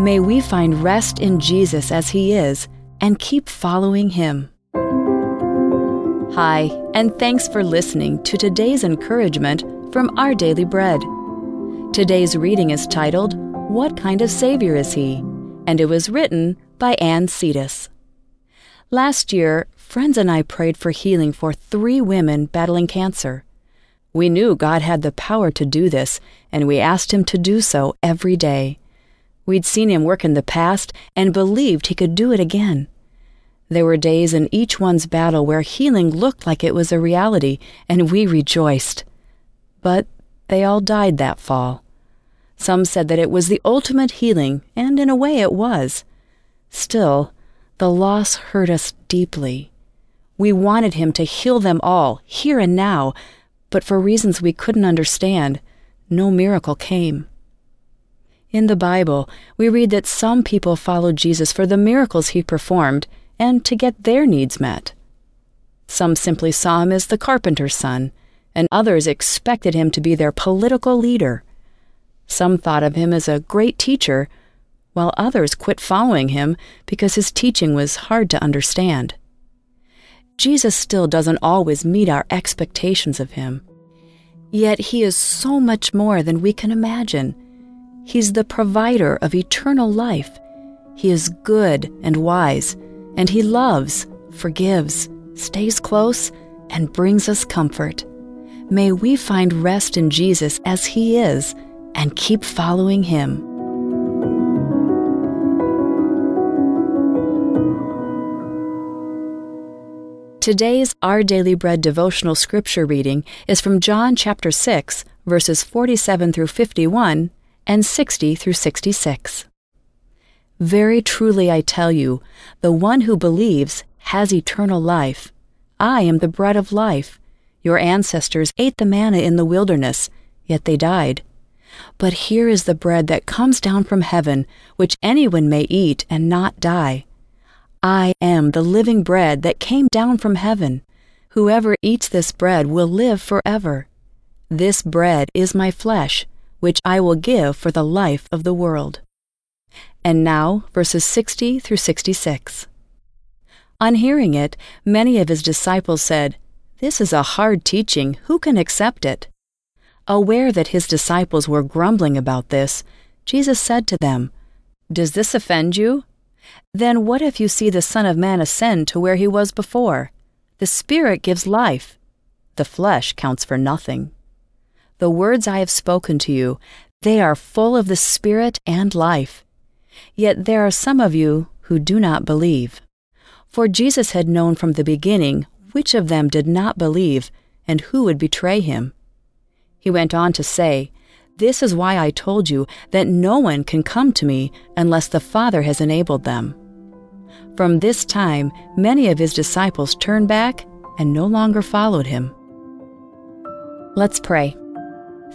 May we find rest in Jesus as He is and keep following Him. Hi, and thanks for listening to today's encouragement from Our Daily Bread. Today's reading is titled, What Kind of Savior Is He? and it was written by Anne Cetas. Last year, friends and I prayed for healing for three women battling cancer. We knew God had the power to do this, and we asked Him to do so every day. We'd seen Him work in the past and believed He could do it again. There were days in each one's battle where healing looked like it was a reality, and we rejoiced. But they all died that fall. Some said that it was the ultimate healing, and in a way it was. Still, the loss hurt us deeply. We wanted him to heal them all, here and now, but for reasons we couldn't understand, no miracle came. In the Bible, we read that some people followed Jesus for the miracles he performed and to get their needs met. Some simply saw him as the carpenter's son, and others expected him to be their political leader. Some thought of him as a great teacher, while others quit following him because his teaching was hard to understand. Jesus still doesn't always meet our expectations of him. Yet he is so much more than we can imagine. He's the provider of eternal life. He is good and wise, and he loves, forgives, stays close, and brings us comfort. May we find rest in Jesus as He is and keep following Him. Today's Our Daily Bread devotional scripture reading is from John chapter 6, verses 47 through 51 and 60 through 66. Very truly I tell you, the one who believes has eternal life. I am the bread of life. Your ancestors ate the manna in the wilderness, yet they died. But here is the bread that comes down from heaven, which anyone may eat and not die. I am the living bread that came down from heaven. Whoever eats this bread will live forever. This bread is my flesh, which I will give for the life of the world. And now, verses 60 through 66. On hearing it, many of his disciples said, this is a hard teaching. Who can accept it? Aware that his disciples were grumbling about this, Jesus said to them, Does this offend you? Then what if you see the Son of Man ascend to where he was before? The Spirit gives life. The flesh counts for nothing. The words I have spoken to you, they are full of the Spirit and life. Yet there are some of you who do not believe. For Jesus had known from the beginning which of them did not believe and who would betray him. He went on to say, This is why I told you that no one can come to me unless the Father has enabled them. From this time, many of his disciples turned back and no longer followed him. Let's pray.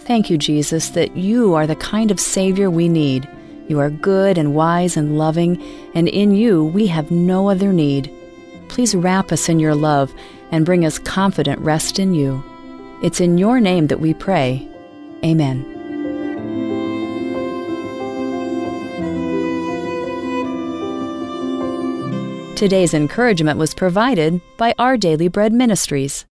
Thank you, Jesus, that you are the kind of Savior we need. You are good and wise and loving, and in you we have no other need. Please wrap us in your love and bring us confident rest in you. It's in your name that we pray. Amen. Today's encouragement was provided by Our Daily Bread Ministries.